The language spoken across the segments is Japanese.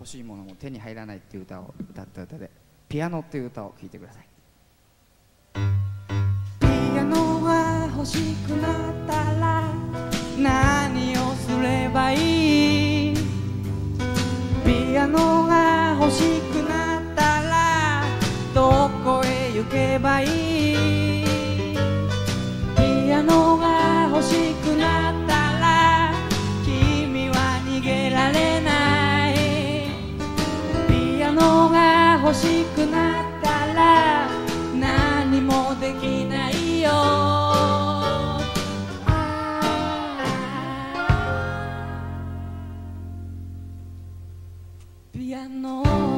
欲しいものも手に入らないっていう歌を歌った歌で「ピアノ」っていう歌を聴いてください。ピアノが欲しくなったら何をすればいい？ピアノが欲しくなったらどこへ行けばいい？ピアノが欲しくなったらピアノが欲しくなったら何もできないよ。ピアノ。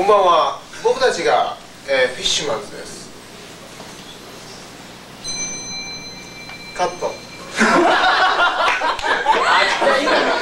こんばんは。僕たちが、えーフィッシュマンズです。カット。